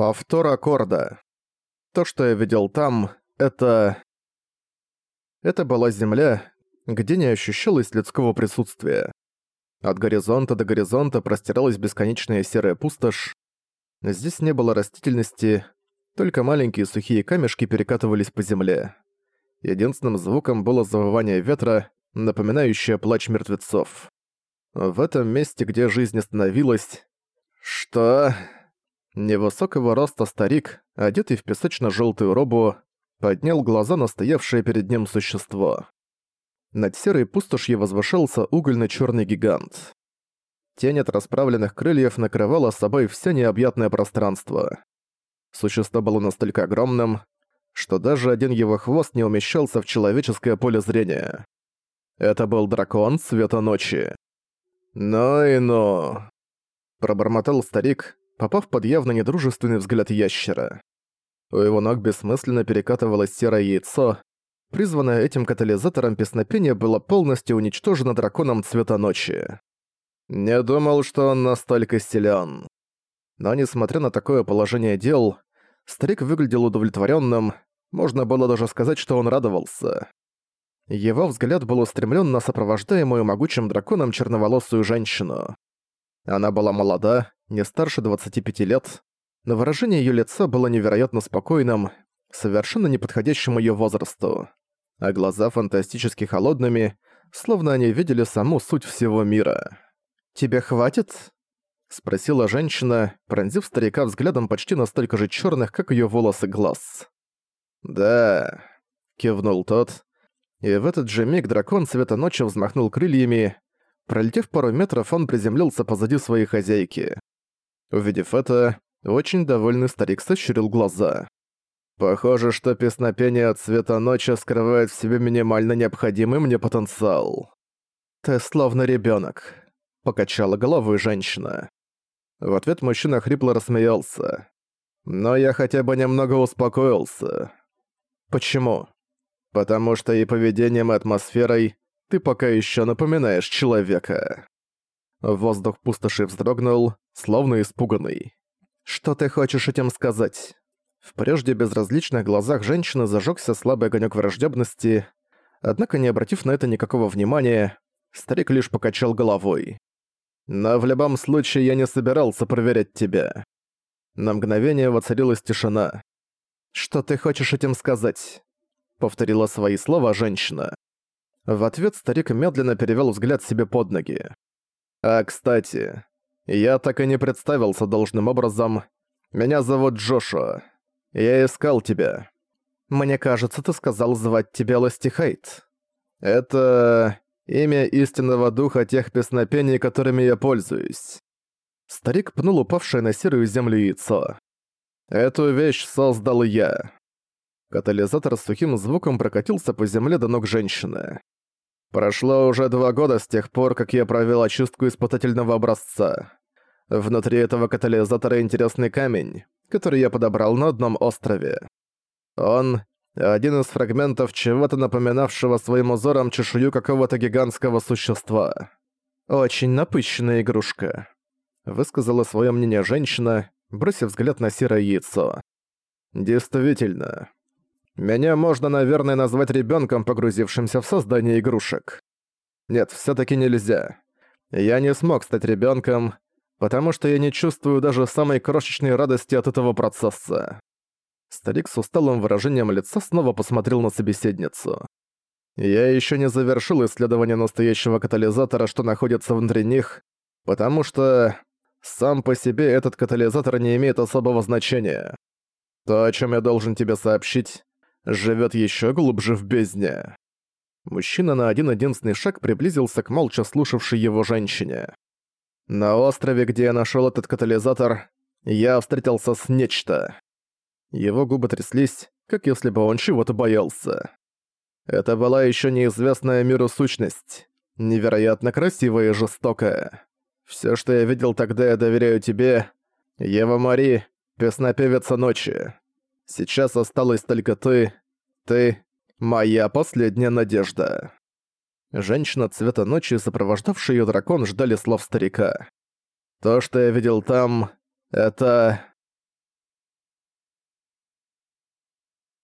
Повтор аккорда. То, что я видел там, это... Это была земля, где не ощущалось людского присутствия. От горизонта до горизонта простиралась бесконечная серая пустошь. Здесь не было растительности, только маленькие сухие камешки перекатывались по земле. Единственным звуком было завывание ветра, напоминающее плач мертвецов. В этом месте, где жизнь остановилась... Что... Невысокого роста старик, одетый в песочно-желтую робу, поднял глаза на стоявшее перед ним существо. Над серой пустошью возвышался угольно-чёрный гигант. Тень от расправленных крыльев накрывала собой все необъятное пространство. Существо было настолько огромным, что даже один его хвост не умещался в человеческое поле зрения. Это был дракон цвета ночи. «Ну и ну!» Пробормотал старик, попав под явно недружественный взгляд ящера. У его ног бессмысленно перекатывалось серое яйцо. Призванное этим катализатором песнопения было полностью уничтожено драконом цвета ночи. Не думал, что он настолько силен. Но несмотря на такое положение дел, старик выглядел удовлетворенным, можно было даже сказать, что он радовался. Его взгляд был устремлен на сопровождаемую могучим драконом черноволосую женщину. Она была молода, не старше 25 лет, но выражение её лица было невероятно спокойным, совершенно неподходящим её возрасту, а глаза фантастически холодными, словно они видели саму суть всего мира. «Тебе хватит?» — спросила женщина, пронзив старика взглядом почти настолько же чёрных, как её волосы глаз. «Да», — кивнул тот, и в этот же миг дракон цвета ночи взмахнул крыльями, Пролетев пару метров, он приземлился позади своей хозяйки. Увидев это, очень довольный старик сощурил глаза. «Похоже, что песнопение от цвета ночи скрывает в себе минимально необходимый мне потенциал». «Ты словно ребенок, покачала головой женщина. В ответ мужчина хрипло рассмеялся. «Но я хотя бы немного успокоился». «Почему?» «Потому что и поведением, и атмосферой ты пока еще напоминаешь человека». Воздух пустоши вздрогнул, словно испуганный. «Что ты хочешь этим сказать?» В прежде безразличных глазах женщины зажегся слабый огонек враждебности, однако не обратив на это никакого внимания, старик лишь покачал головой. «Но в любом случае я не собирался проверять тебя». На мгновение воцарилась тишина. «Что ты хочешь этим сказать?» Повторила свои слова женщина. В ответ старик медленно перевёл взгляд себе под ноги. «А, кстати, я так и не представился должным образом. Меня зовут Джошуа. Я искал тебя. Мне кажется, ты сказал звать тебя Ластихайт. Это имя истинного духа тех песнопений, которыми я пользуюсь». Старик пнул упавшее на серую землю яйцо. «Эту вещь создал я». Катализатор с сухим звуком прокатился по земле до ног женщины. Прошло уже два года с тех пор, как я провел очистку испытательного образца. Внутри этого катализатора интересный камень, который я подобрал на одном острове. Он — один из фрагментов чего-то напоминавшего своим узором чешую какого-то гигантского существа. «Очень напыщенная игрушка», — высказала свое мнение женщина, бросив взгляд на серое яйцо. «Действительно, меня можно, наверное, назвать ребенком, погрузившимся в создание игрушек. Нет, все таки нельзя. Я не смог стать ребенком, потому что я не чувствую даже самой крошечной радости от этого процесса. Старик с усталым выражением лица снова посмотрел на собеседницу. Я еще не завершил исследование настоящего катализатора, что находится внутри них, потому что сам по себе этот катализатор не имеет особого значения. То, о чем я должен тебе сообщить, живет еще глубже в бездне. Мужчина на один-единственный шаг приблизился к молча слушавшей его женщине. На острове, где я нашел этот катализатор, я встретился с нечто. Его губы тряслись, как если бы он чего-то боялся. Это была еще неизвестная миру сущность, невероятно красивая и жестокая. Все, что я видел тогда, я доверяю тебе. Ева Мари, песнопевица ночи. Сейчас осталась только ты. Ты — моя последняя надежда». Женщина цвета ночи и сопровождавший её дракон ждали слов старика. «То, что я видел там, это...»